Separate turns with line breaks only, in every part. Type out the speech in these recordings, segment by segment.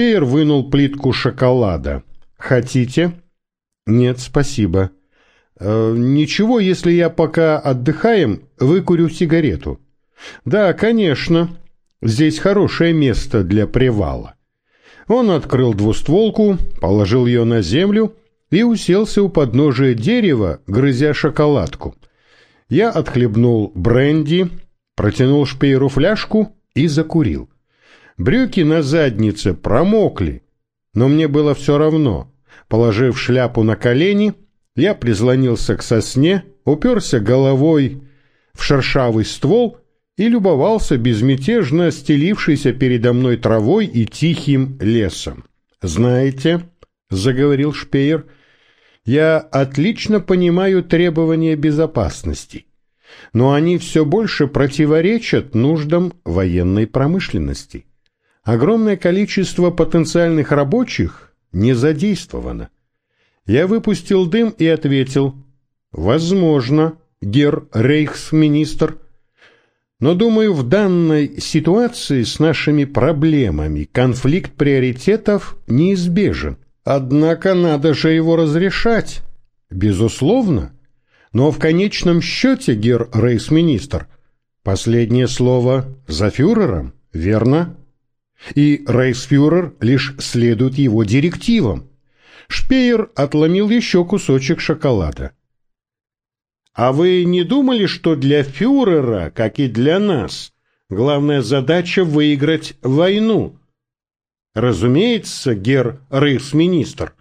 Шпеер вынул плитку шоколада. «Хотите?» «Нет, спасибо». «Э, «Ничего, если я пока отдыхаем, выкурю сигарету». «Да, конечно. Здесь хорошее место для привала». Он открыл двустволку, положил ее на землю и уселся у подножия дерева, грызя шоколадку. Я отхлебнул бренди, протянул шпееру фляжку и закурил. Брюки на заднице промокли, но мне было все равно. Положив шляпу на колени, я прислонился к сосне, уперся головой в шершавый ствол и любовался безмятежно стелившейся передо мной травой и тихим лесом. «Знаете», — заговорил Шпеер, — «я отлично понимаю требования безопасности, но они все больше противоречат нуждам военной промышленности. Огромное количество потенциальных рабочих не задействовано. Я выпустил дым и ответил, «Возможно, гер рейхсминистр, но, думаю, в данной ситуации с нашими проблемами конфликт приоритетов неизбежен. Однако надо же его разрешать. Безусловно. Но в конечном счете, гер рейхсминистр, последнее слово за фюрером, верно? И рейхсфюрер лишь следует его директивам. Шпеер отломил еще кусочек шоколада. А вы не думали, что для фюрера, как и для нас, главная задача выиграть войну? Разумеется, гер рейхсминистр.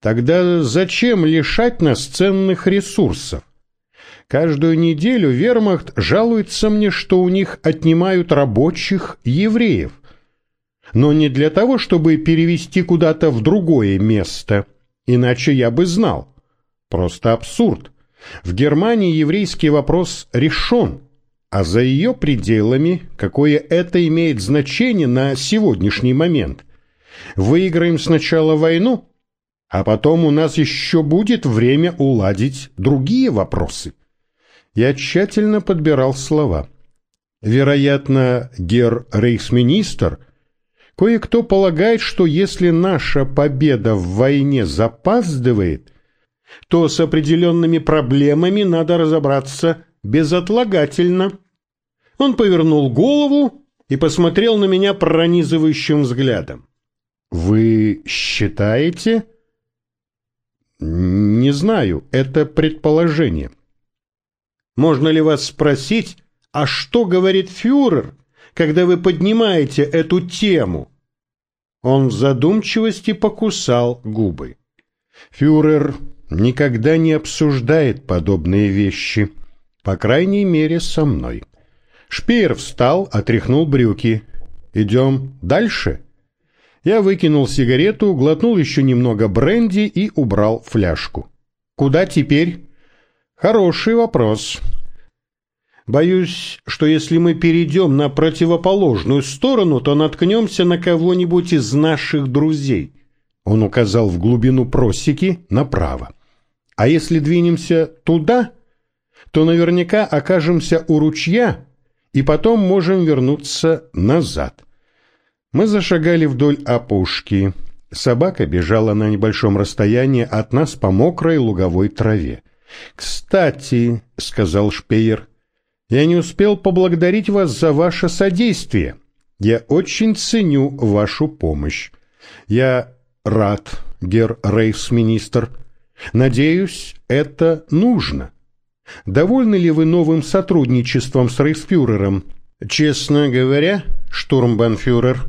Тогда зачем лишать нас ценных ресурсов? Каждую неделю вермахт жалуется мне, что у них отнимают рабочих евреев. Но не для того, чтобы перевести куда-то в другое место, иначе я бы знал. Просто абсурд. В Германии еврейский вопрос решен, а за ее пределами, какое это имеет значение на сегодняшний момент. Выиграем сначала войну, а потом у нас еще будет время уладить другие вопросы. Я тщательно подбирал слова. Вероятно, гер рейхсминистр, кое-кто полагает, что если наша победа в войне запаздывает, то с определенными проблемами надо разобраться безотлагательно. Он повернул голову и посмотрел на меня пронизывающим взглядом. «Вы считаете?» «Не знаю, это предположение». «Можно ли вас спросить, а что говорит фюрер, когда вы поднимаете эту тему?» Он в задумчивости покусал губы. Фюрер никогда не обсуждает подобные вещи, по крайней мере, со мной. Шпеер встал, отряхнул брюки. «Идем дальше?» Я выкинул сигарету, глотнул еще немного бренди и убрал фляжку. «Куда теперь?» «Хороший вопрос. Боюсь, что если мы перейдем на противоположную сторону, то наткнемся на кого-нибудь из наших друзей». Он указал в глубину просеки направо. А если двинемся туда, то наверняка окажемся у ручья и потом можем вернуться назад. Мы зашагали вдоль опушки. Собака бежала на небольшом расстоянии от нас по мокрой луговой траве. «Кстати», — сказал Шпеер, — «я не успел поблагодарить вас за ваше содействие. Я очень ценю вашу помощь. Я рад, гер рейхсминистр, Надеюсь, это нужно. Довольны ли вы новым сотрудничеством с рейхсфюрером? Честно говоря, штурмбанфюрер,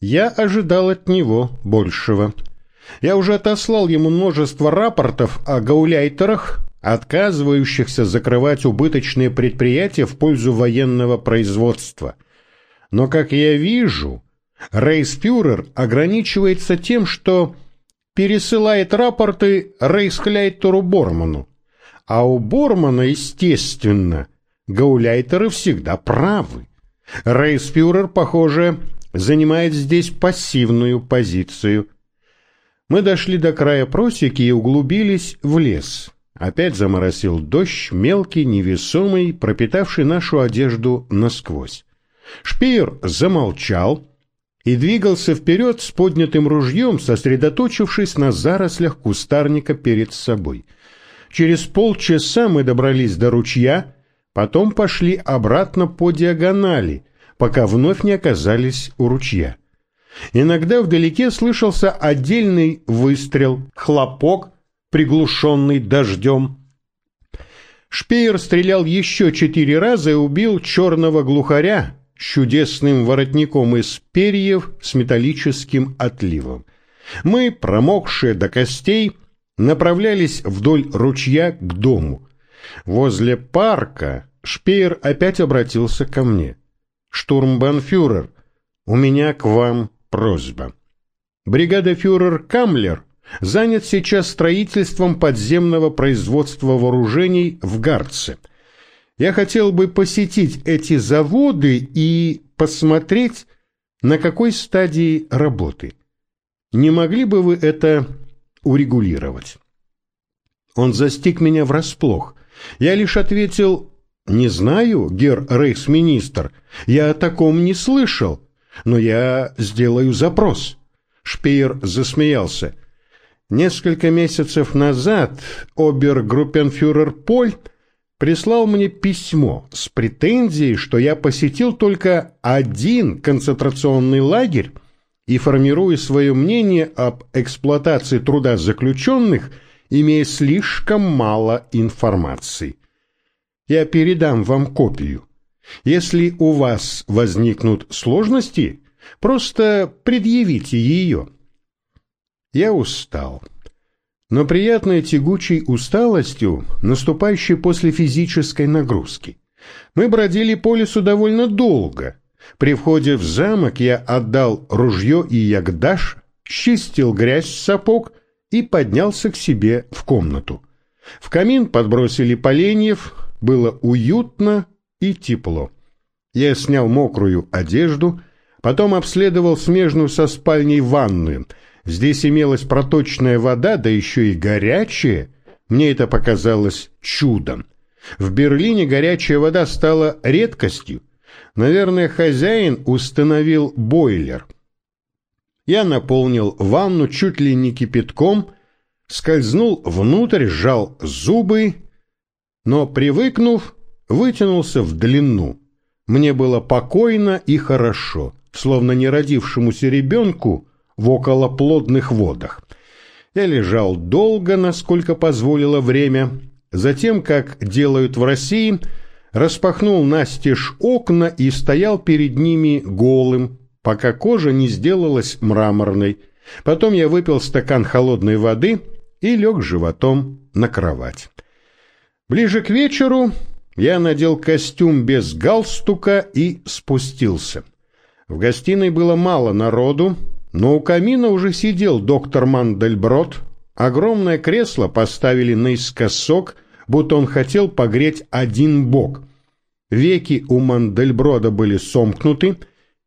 я ожидал от него большего. Я уже отослал ему множество рапортов о гауляйтерах, отказывающихся закрывать убыточные предприятия в пользу военного производства. Но, как я вижу, рейхсфюрер ограничивается тем, что пересылает рапорты Рейсхляйтеру Борману. А у Бормана, естественно, гауляйтеры всегда правы. Рейсфюрер, похоже, занимает здесь пассивную позицию. Мы дошли до края просеки и углубились в лес. Опять заморосил дождь, мелкий, невесомый, пропитавший нашу одежду насквозь. Шпеер замолчал, и двигался вперед с поднятым ружьем, сосредоточившись на зарослях кустарника перед собой. Через полчаса мы добрались до ручья, потом пошли обратно по диагонали, пока вновь не оказались у ручья. Иногда вдалеке слышался отдельный выстрел, хлопок, приглушенный дождем. Шпеер стрелял еще четыре раза и убил черного глухаря с чудесным воротником из перьев с металлическим отливом. Мы, промокшие до костей, направлялись вдоль ручья к дому. Возле парка Шпеер опять обратился ко мне. «Штурмбанфюрер, у меня к вам просьба. Бригада-фюрер Камлер занят сейчас строительством подземного производства вооружений в Гарце. Я хотел бы посетить эти заводы и посмотреть, на какой стадии работы. Не могли бы вы это урегулировать? Он застиг меня врасплох. Я лишь ответил «Не знаю, гер рейхсминистр, я о таком не слышал, но я сделаю запрос». Шпеер засмеялся. Несколько месяцев назад обергруппенфюрер Поль прислал мне письмо с претензией, что я посетил только один концентрационный лагерь и формирую свое мнение об эксплуатации труда заключенных, имея слишком мало информации. Я передам вам копию. Если у вас возникнут сложности, просто предъявите ее. Я устал. Но приятной тягучей усталостью, наступающей после физической нагрузки. Мы бродили по лесу довольно долго. При входе в замок я отдал ружье и ягдаш, чистил грязь с сапог и поднялся к себе в комнату. В камин подбросили поленьев, было уютно и тепло. Я снял мокрую одежду, потом обследовал смежную со спальней ванную — Здесь имелась проточная вода, да еще и горячая. Мне это показалось чудом. В Берлине горячая вода стала редкостью. Наверное, хозяин установил бойлер. Я наполнил ванну чуть ли не кипятком, скользнул внутрь, сжал зубы, но, привыкнув, вытянулся в длину. Мне было покойно и хорошо, словно неродившемуся ребенку в околоплодных водах. Я лежал долго, насколько позволило время, затем, как делают в России, распахнул настежь окна и стоял перед ними голым, пока кожа не сделалась мраморной. Потом я выпил стакан холодной воды и лег животом на кровать. Ближе к вечеру я надел костюм без галстука и спустился. В гостиной было мало народу, но у камина уже сидел доктор Мандельброд. Огромное кресло поставили наискосок, будто он хотел погреть один бок. Веки у Мандельброда были сомкнуты,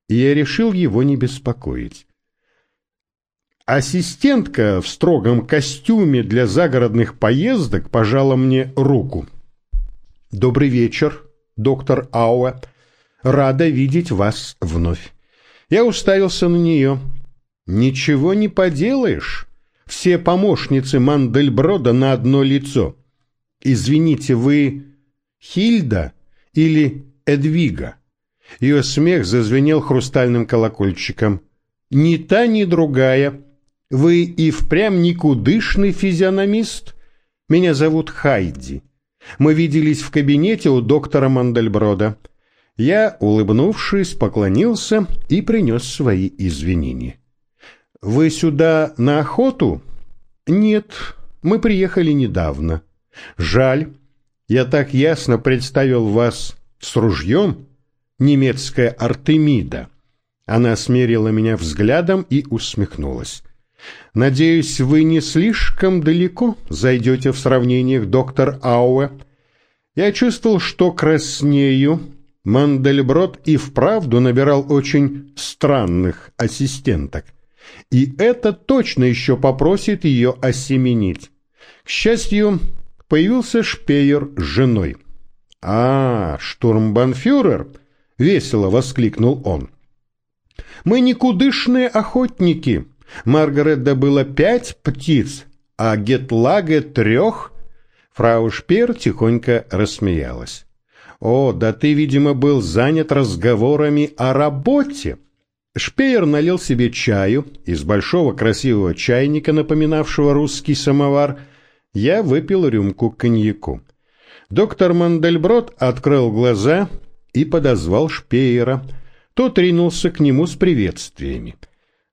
и я решил его не беспокоить. Ассистентка в строгом костюме для загородных поездок пожала мне руку. «Добрый вечер, доктор Ауэ. Рада видеть вас вновь». Я уставился на нее. Ничего не поделаешь. Все помощницы Мандельброда на одно лицо. Извините, вы Хильда или Эдвига? Ее смех зазвенел хрустальным колокольчиком. Ни та, ни другая. Вы и впрямь никудышный физиономист? Меня зовут Хайди. Мы виделись в кабинете у доктора Мандельброда. Я, улыбнувшись, поклонился и принес свои извинения. «Вы сюда на охоту?» «Нет, мы приехали недавно. Жаль, я так ясно представил вас с ружьем. Немецкая Артемида». Она смерила меня взглядом и усмехнулась. «Надеюсь, вы не слишком далеко зайдете в сравнениях, доктор Ауэ. Я чувствовал, что краснею. Мандельброд и вправду набирал очень странных ассистенток и это точно еще попросит ее осеменить. К счастью, появился Шпеер с женой. «А, штурмбанфюрер!» — весело воскликнул он. Мы никудышные охотники. Маргарет добыла пять птиц, а Гетлаге трех. Фрау Шпер тихонько рассмеялась. О, да ты, видимо, был занят разговорами о работе. Шпеер налил себе чаю из большого красивого чайника, напоминавшего русский самовар. Я выпил рюмку коньяку. Доктор Мандельброд открыл глаза и подозвал Шпеера. Тот ринулся к нему с приветствиями.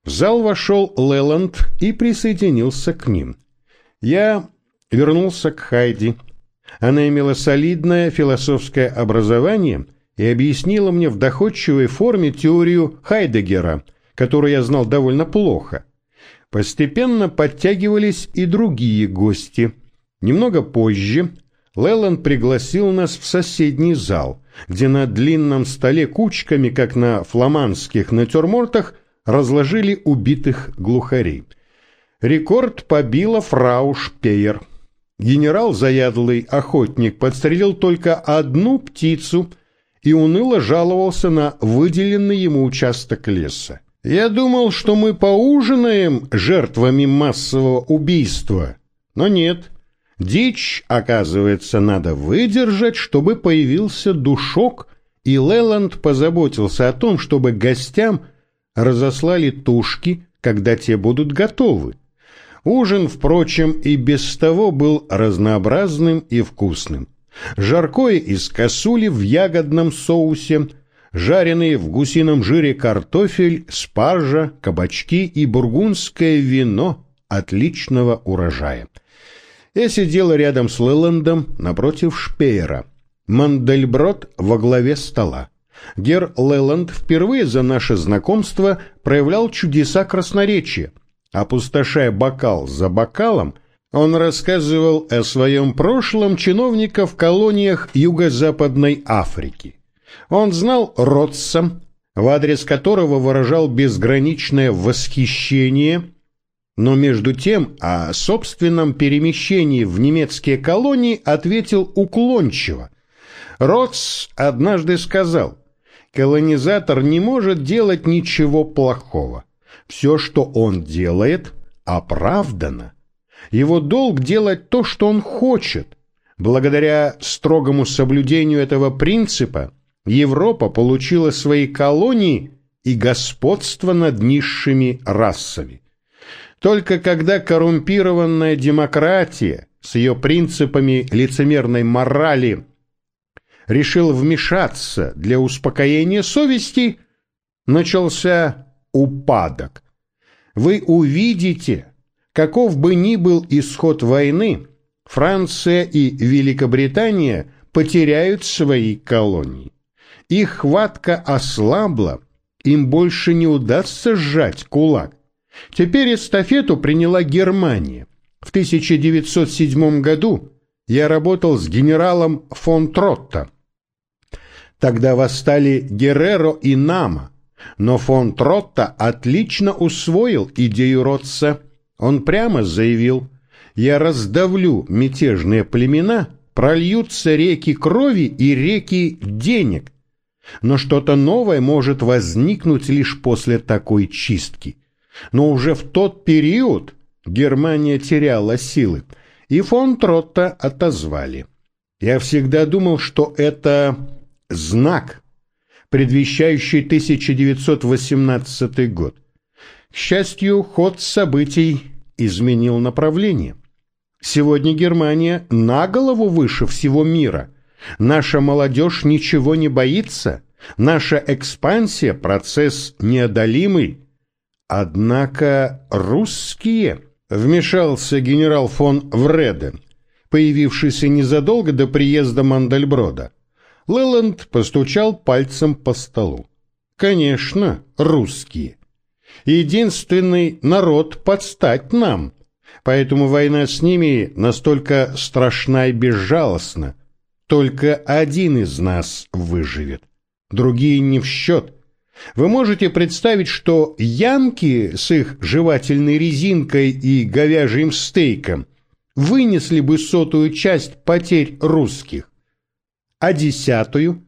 В зал вошел Леланд и присоединился к ним. Я вернулся к Хайди. Она имела солидное философское образование и объяснила мне в доходчивой форме теорию Хайдегера, которую я знал довольно плохо. Постепенно подтягивались и другие гости. Немного позже Леланд пригласил нас в соседний зал, где на длинном столе кучками, как на фламандских натюрмортах, разложили убитых глухарей. Рекорд побила фрау Шпеер. Генерал заядлый охотник подстрелил только одну птицу и уныло жаловался на выделенный ему участок леса. Я думал, что мы поужинаем жертвами массового убийства, но нет. Дичь, оказывается, надо выдержать, чтобы появился душок, и Леланд позаботился о том, чтобы гостям разослали тушки, когда те будут готовы. Ужин, впрочем, и без того был разнообразным и вкусным. Жаркое из косули в ягодном соусе – жареный в гусином жире картофель, спаржа, кабачки и бургундское вино отличного урожая. Я сидел рядом с Леландом напротив Шпеера. Мандельброд во главе стола. Гер Леланд впервые за наше знакомство проявлял чудеса красноречия. Опустошая бокал за бокалом, он рассказывал о своем прошлом чиновника в колониях Юго-Западной Африки. Он знал Ротса, в адрес которого выражал безграничное восхищение, но между тем о собственном перемещении в немецкие колонии ответил уклончиво. Ротс однажды сказал, колонизатор не может делать ничего плохого. Все, что он делает, оправдано. Его долг делать то, что он хочет. Благодаря строгому соблюдению этого принципа Европа получила свои колонии и господство над низшими расами. Только когда коррумпированная демократия с ее принципами лицемерной морали решил вмешаться для успокоения совести, начался упадок. Вы увидите, каков бы ни был исход войны, Франция и Великобритания потеряют свои колонии. Их хватка ослабла, им больше не удастся сжать кулак. Теперь эстафету приняла Германия. В 1907 году я работал с генералом фон Тротто. Тогда восстали Герреро и Нама, но фон Тротто отлично усвоил идею Ротса. Он прямо заявил, я раздавлю мятежные племена, прольются реки крови и реки денег, но что-то новое может возникнуть лишь после такой чистки. Но уже в тот период Германия теряла силы, и фон Тротта отозвали. Я всегда думал, что это знак, предвещающий 1918 год. К счастью, ход событий изменил направление. Сегодня Германия на голову выше всего мира – Наша молодежь ничего не боится. Наша экспансия – процесс неодолимый. Однако русские, вмешался генерал фон Вреден, появившийся незадолго до приезда Мандельброда. Леланд постучал пальцем по столу. Конечно, русские. Единственный народ подстать нам, поэтому война с ними настолько страшна и безжалостна, только один из нас выживет, другие не в счет. Вы можете представить, что янки с их жевательной резинкой и говяжьим стейком вынесли бы сотую часть потерь русских, а десятую?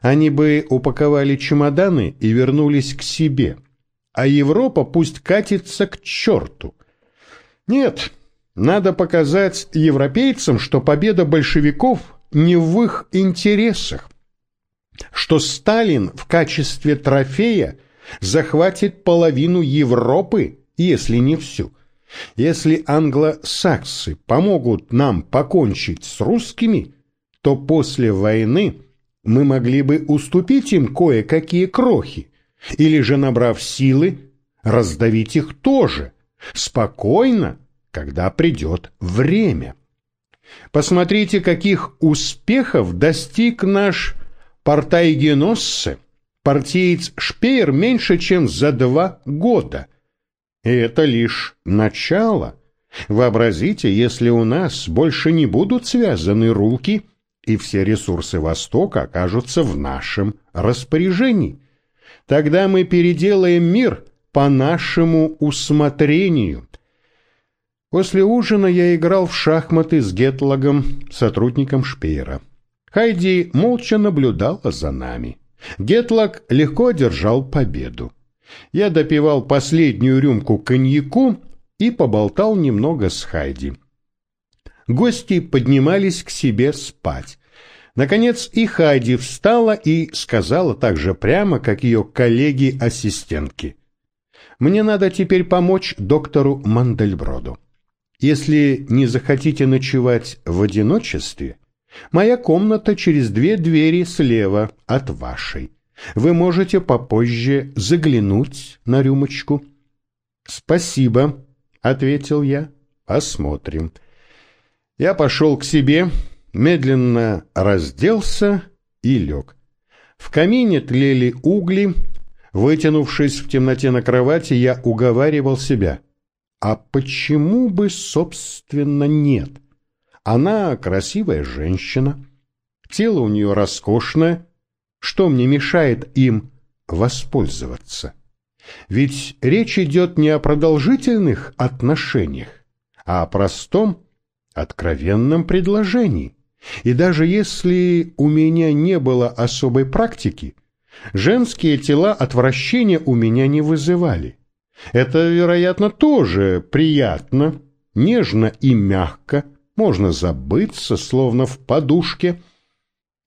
Они бы упаковали чемоданы и вернулись к себе, а Европа пусть катится к черту. Нет, надо показать европейцам, что победа большевиков не в их интересах, что Сталин в качестве трофея захватит половину Европы, если не всю. Если англосаксы помогут нам покончить с русскими, то после войны мы могли бы уступить им кое-какие крохи, или же, набрав силы, раздавить их тоже, спокойно, когда придет время. Посмотрите, каких успехов достиг наш Портайгеноссе, партиец Шпеер меньше, чем за два года. И это лишь начало. Вообразите, если у нас больше не будут связаны руки, и все ресурсы Востока окажутся в нашем распоряжении. Тогда мы переделаем мир по нашему усмотрению. После ужина я играл в шахматы с Гетлагом, сотрудником Шпеера. Хайди молча наблюдала за нами. Гетлаг легко одержал победу. Я допивал последнюю рюмку коньяку и поболтал немного с Хайди. Гости поднимались к себе спать. Наконец и Хайди встала и сказала так же прямо, как ее коллеги-ассистентки. «Мне надо теперь помочь доктору Мандельброду. Если не захотите ночевать в одиночестве, моя комната через две двери слева от вашей. Вы можете попозже заглянуть на рюмочку. Спасибо, ответил я. Посмотрим. Я пошел к себе, медленно разделся и лег. В камине тлели угли. Вытянувшись в темноте на кровати, я уговаривал себя. А почему бы, собственно, нет? Она красивая женщина, тело у нее роскошное, что мне мешает им воспользоваться? Ведь речь идет не о продолжительных отношениях, а о простом, откровенном предложении. И даже если у меня не было особой практики, женские тела отвращения у меня не вызывали. Это, вероятно, тоже приятно, нежно и мягко, можно забыться, словно в подушке.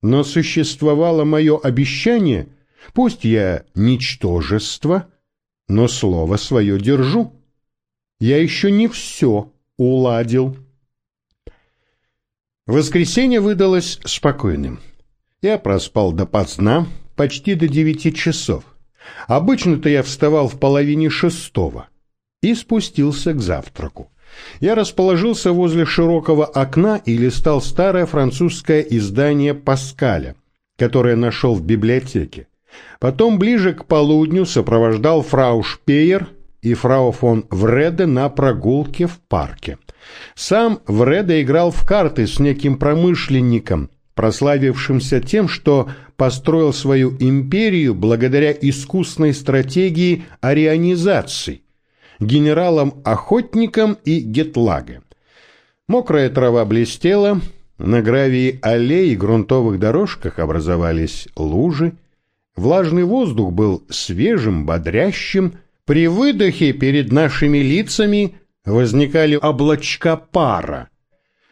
Но существовало мое обещание, пусть я ничтожество, но слово свое держу. Я еще не все уладил. Воскресенье выдалось спокойным. Я проспал допоздна, почти до девяти часов. Обычно-то я вставал в половине шестого и спустился к завтраку. Я расположился возле широкого окна и листал старое французское издание Паскаля, которое нашел в библиотеке. Потом ближе к полудню сопровождал фрау Шпеер и фрау фон Вреде на прогулке в парке. Сам Вреде играл в карты с неким промышленником, прославившимся тем, что построил свою империю благодаря искусной стратегии арианизации, генералам-охотникам и гетлаге. Мокрая трава блестела, на гравии аллей и грунтовых дорожках образовались лужи, влажный воздух был свежим, бодрящим, при выдохе перед нашими лицами возникали облачка пара.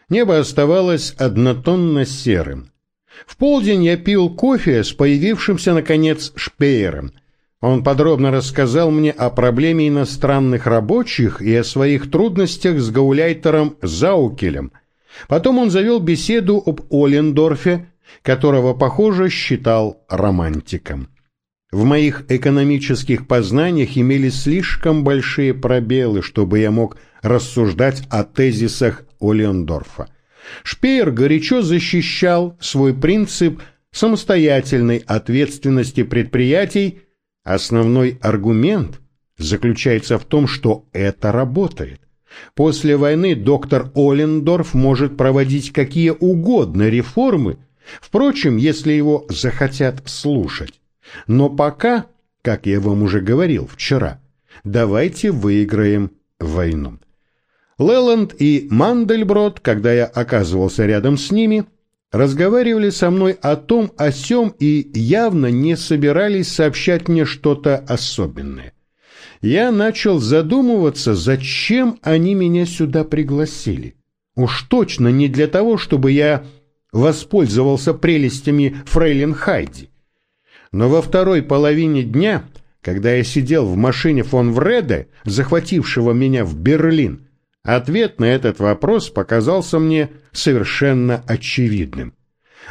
Небо оставалось однотонно серым. В полдень я пил кофе с появившимся, наконец, Шпеером. Он подробно рассказал мне о проблеме иностранных рабочих и о своих трудностях с гауляйтером Заукелем. Потом он завел беседу об Олендорфе, которого, похоже, считал романтиком. В моих экономических познаниях имелись слишком большие пробелы, чтобы я мог рассуждать о тезисах Олендорфа. Шпеер горячо защищал свой принцип самостоятельной ответственности предприятий. Основной аргумент заключается в том, что это работает. После войны доктор Олендорф может проводить какие угодно реформы, впрочем, если его захотят слушать. Но пока, как я вам уже говорил вчера, давайте выиграем войну. Леланд и Мандельброд, когда я оказывался рядом с ними, разговаривали со мной о том, о сём и явно не собирались сообщать мне что-то особенное. Я начал задумываться, зачем они меня сюда пригласили. Уж точно не для того, чтобы я воспользовался прелестями фрейлин Хайди. Но во второй половине дня, когда я сидел в машине фон Вреде, захватившего меня в Берлин, ответ на этот вопрос показался мне совершенно очевидным.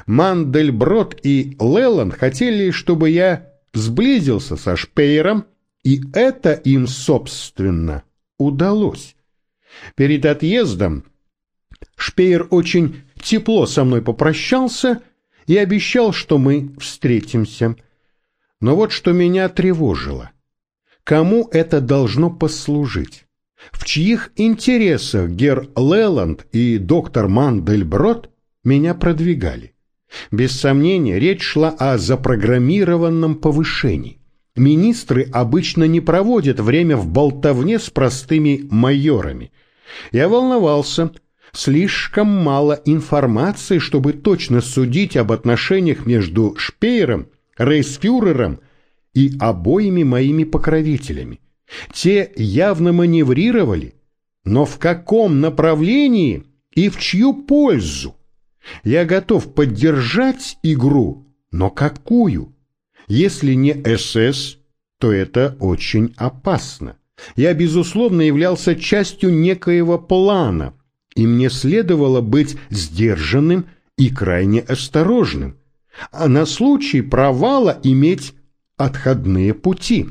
Мандельброд и Леланд хотели, чтобы я сблизился со Шпейером, и это им, собственно, удалось. Перед отъездом Шпеер очень тепло со мной попрощался и обещал, что мы встретимся. Но вот что меня тревожило. Кому это должно послужить? В чьих интересах Гер Леланд и доктор Мандельброд меня продвигали? Без сомнения, речь шла о запрограммированном повышении. Министры обычно не проводят время в болтовне с простыми майорами. Я волновался, слишком мало информации, чтобы точно судить об отношениях между Шпеером, Рейсфюрером и обоими моими покровителями. Те явно маневрировали, но в каком направлении и в чью пользу? Я готов поддержать игру, но какую? Если не СС, то это очень опасно. Я, безусловно, являлся частью некоего плана – и мне следовало быть сдержанным и крайне осторожным, а на случай провала иметь отходные пути.